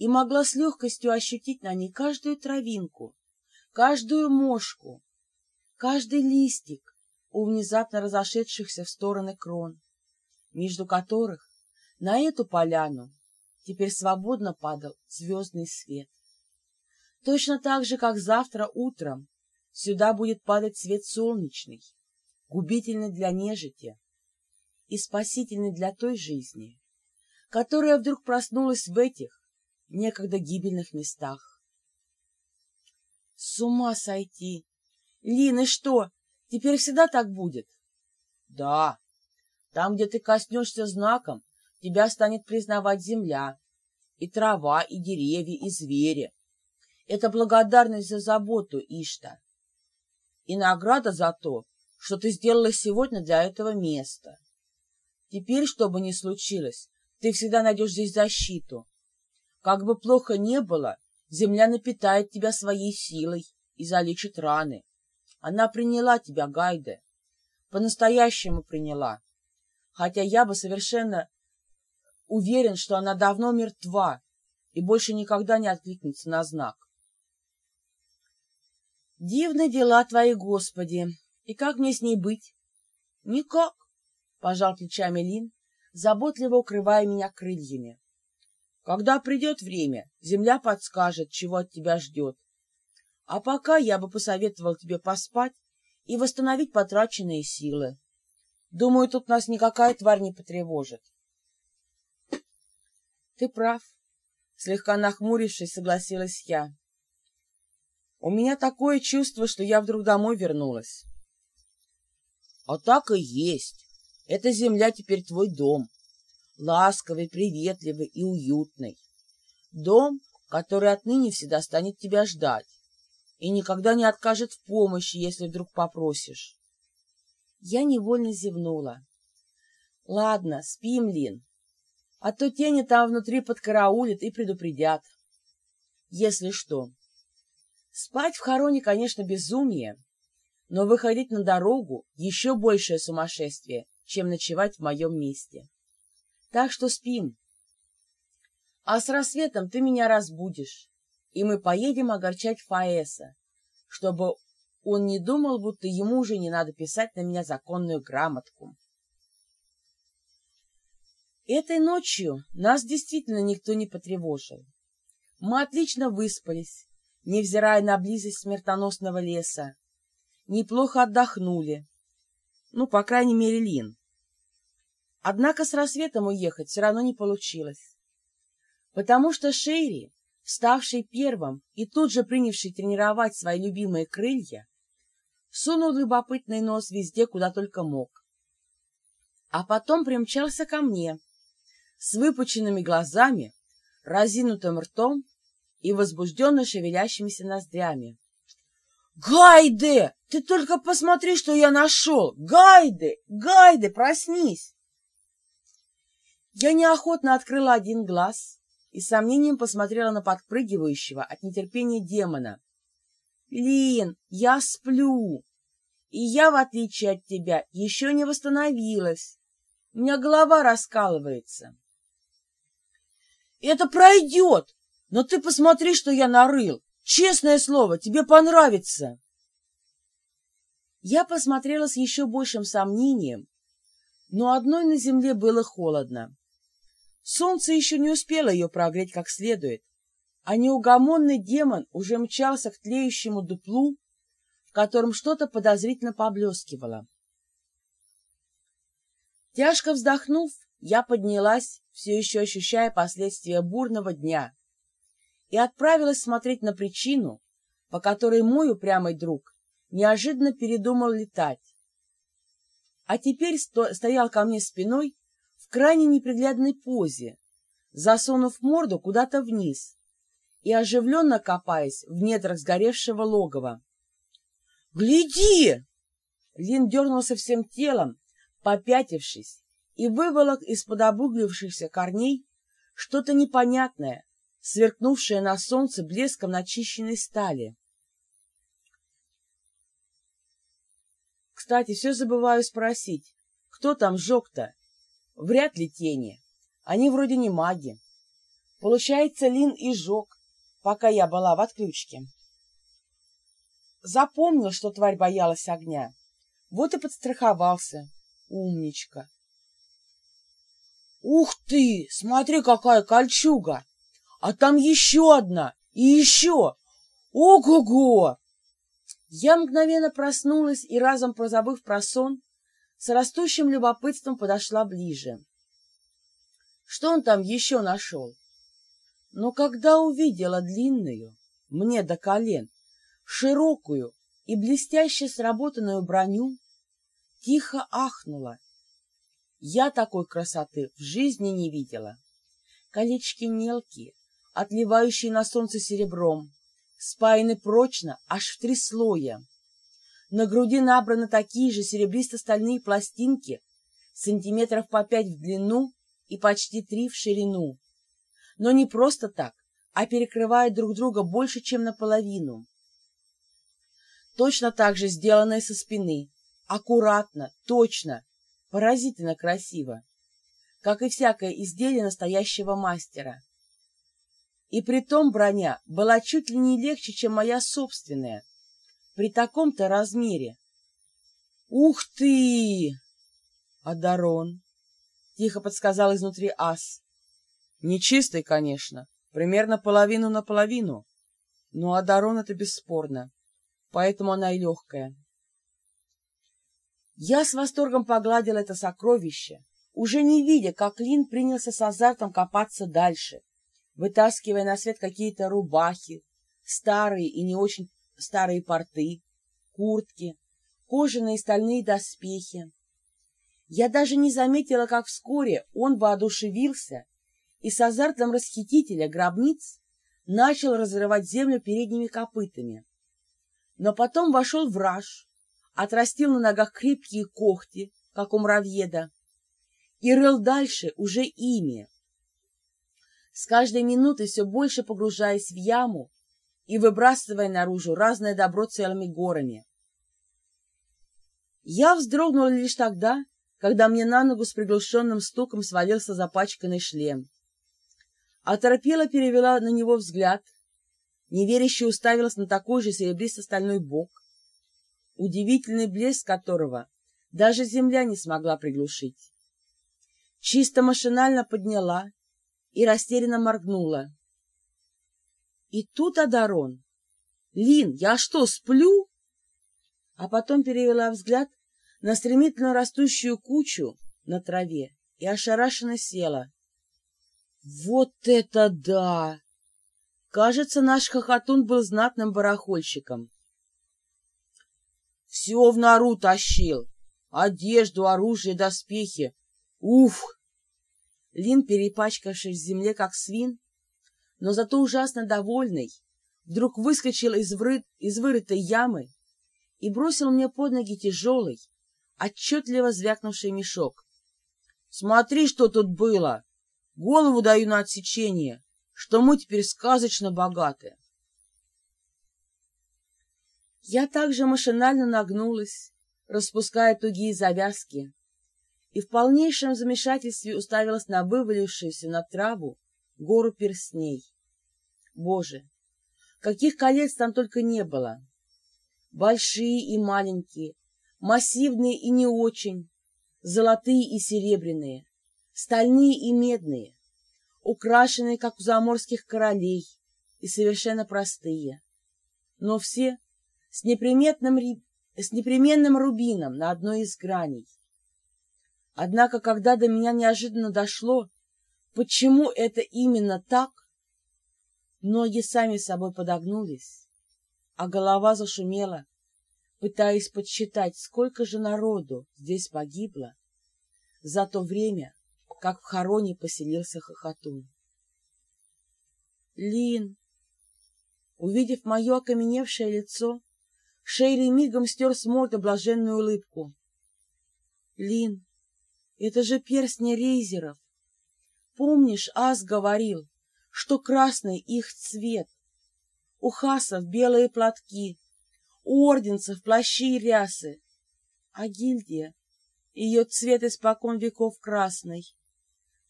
и могла с легкостью ощутить на ней каждую травинку, каждую мошку, каждый листик у внезапно разошедшихся в стороны крон, между которых на эту поляну теперь свободно падал звездный свет. Точно так же, как завтра утром сюда будет падать свет солнечный, губительный для нежити и спасительный для той жизни, которая вдруг проснулась в этих некогда гибельных местах. С ума сойти! Лин, и что, теперь всегда так будет? Да, там, где ты коснешься знаком, тебя станет признавать земля, и трава, и деревья, и звери. Это благодарность за заботу, Ишта. И награда за то, что ты сделала сегодня для этого места. Теперь, что бы ни случилось, ты всегда найдешь здесь защиту. Как бы плохо не было, земля напитает тебя своей силой и залечит раны. Она приняла тебя, Гайде, по-настоящему приняла. Хотя я бы совершенно уверен, что она давно мертва и больше никогда не откликнется на знак. Дивны дела твои, Господи! И как мне с ней быть? Никак, — пожал плечами Лин, заботливо укрывая меня крыльями. Когда придет время, земля подскажет, чего от тебя ждет. А пока я бы посоветовал тебе поспать и восстановить потраченные силы. Думаю, тут нас никакая тварь не потревожит. Ты прав, слегка нахмурившись, согласилась я. У меня такое чувство, что я вдруг домой вернулась. А так и есть. Эта земля теперь твой дом. Ласковый, приветливый и уютный. Дом, который отныне всегда станет тебя ждать и никогда не откажет в помощи, если вдруг попросишь. Я невольно зевнула. Ладно, спим, Лин, а то тени там внутри подкараулят и предупредят. Если что. Спать в хороне, конечно, безумие, но выходить на дорогу — еще большее сумасшествие, чем ночевать в моем месте. Так что спим. А с рассветом ты меня разбудишь, и мы поедем огорчать Фаэса, чтобы он не думал, будто ему уже не надо писать на меня законную грамотку. Этой ночью нас действительно никто не потревожил. Мы отлично выспались, невзирая на близость смертоносного леса, неплохо отдохнули. Ну, по крайней мере, Лин. Однако с рассветом уехать все равно не получилось, потому что Шейри, вставший первым и тут же принявший тренировать свои любимые крылья, сунул любопытный нос везде, куда только мог. А потом примчался ко мне с выпученными глазами, разинутым ртом и возбужденно шевелящимися ноздрями. «Гайде! Ты только посмотри, что я нашел! Гайде! Гайде, проснись!» Я неохотно открыла один глаз и с сомнением посмотрела на подпрыгивающего от нетерпения демона. «Лин, я сплю, и я, в отличие от тебя, еще не восстановилась. У меня голова раскалывается». «Это пройдет, но ты посмотри, что я нарыл. Честное слово, тебе понравится!» Я посмотрела с еще большим сомнением, но одной на земле было холодно. Солнце еще не успело ее прогреть как следует, а неугомонный демон уже мчался к тлеющему дуплу, в котором что-то подозрительно поблескивало. Тяжко вздохнув, я поднялась, все еще ощущая последствия бурного дня, и отправилась смотреть на причину, по которой мой упрямый друг неожиданно передумал летать. А теперь сто стоял ко мне спиной крайне неприглядной позе, засунув морду куда-то вниз и оживленно копаясь в недрах сгоревшего логова. «Гляди!» Лин дернулся всем телом, попятившись, и выволок из-под обуглившихся корней что-то непонятное, сверкнувшее на солнце блеском начищенной стали. Кстати, все забываю спросить, кто там сжег-то? Вряд ли тени. Они вроде не маги. Получается, Лин и жег, пока я была в отключке. Запомнил, что тварь боялась огня. Вот и подстраховался. Умничка. Ух ты! Смотри, какая кольчуга! А там еще одна! И еще! Ого-го! Я мгновенно проснулась и, разом позабыв про сон, с растущим любопытством подошла ближе. Что он там еще нашел? Но когда увидела длинную, мне до колен, широкую и блестяще сработанную броню, тихо ахнула. Я такой красоты в жизни не видела. Колечки мелкие, отливающие на солнце серебром, спаяны прочно, аж в три слоя. На груди набраны такие же серебристо-стальные пластинки, сантиметров по пять в длину и почти три в ширину. Но не просто так, а перекрывают друг друга больше, чем наполовину. Точно так же сделанное со спины, аккуратно, точно, поразительно красиво, как и всякое изделие настоящего мастера. И притом броня была чуть ли не легче, чем моя собственная, при таком-то размере. «Ух ты!» «Адарон», — тихо подсказал изнутри ас. «Нечистый, конечно, примерно половину на половину, но Адарон — это бесспорно, поэтому она и легкая». Я с восторгом погладил это сокровище, уже не видя, как Лин принялся с азартом копаться дальше, вытаскивая на свет какие-то рубахи, старые и не очень старые порты, куртки, кожаные стальные доспехи. Я даже не заметила, как вскоре он воодушевился и с азартом расхитителя гробниц начал разрывать землю передними копытами. Но потом вошел в отрастил на ногах крепкие когти, как у муравьеда, и рыл дальше уже ими. С каждой минутой все больше погружаясь в яму и выбрасывая наружу разное добро целыми горами. Я вздрогнула лишь тогда, когда мне на ногу с приглушенным стуком свалился запачканный шлем. Оторопела перевела на него взгляд, неверяще уставилась на такой же серебристо-стальной бок, удивительный блеск которого даже земля не смогла приглушить. Чисто машинально подняла и растерянно моргнула. И тут Адарон. «Лин, я что, сплю?» А потом перевела взгляд на стремительно растущую кучу на траве и ошарашенно села. «Вот это да!» Кажется, наш хохотун был знатным барахольщиком. Все в нору тащил. Одежду, оружие, доспехи. Уф! Лин, перепачкавшись в земле, как свин, но зато ужасно довольный, вдруг выскочил из, вры... из вырытой ямы и бросил мне под ноги тяжелый, отчетливо звякнувший мешок. «Смотри, что тут было! Голову даю на отсечение, что мы теперь сказочно богаты!» Я также машинально нагнулась, распуская тугие завязки, и в полнейшем замешательстве уставилась на вывалившуюся на траву гору перстней. Боже, каких колец там только не было! Большие и маленькие, массивные и не очень, золотые и серебряные, стальные и медные, украшенные, как у заморских королей, и совершенно простые. Но все с неприметным, с непременным рубином на одной из граней. Однако, когда до меня неожиданно дошло, почему это именно так, ноги сами собой подогнулись, а голова зашумела, пытаясь подсчитать, сколько же народу здесь погибло за то время, как в хороне поселился хохотун. Лин, увидев мое окаменевшее лицо, Шейли мигом стер с морды блаженную улыбку. — Лин, это же перстни рейзеров. Помнишь, Ас говорил, что красный их цвет? У хасов белые платки, у орденцев плащи и рясы. А гильдия, ее цвет испокон веков красный,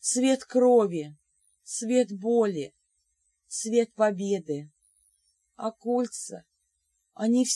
цвет крови, цвет боли, цвет победы. А кольца, они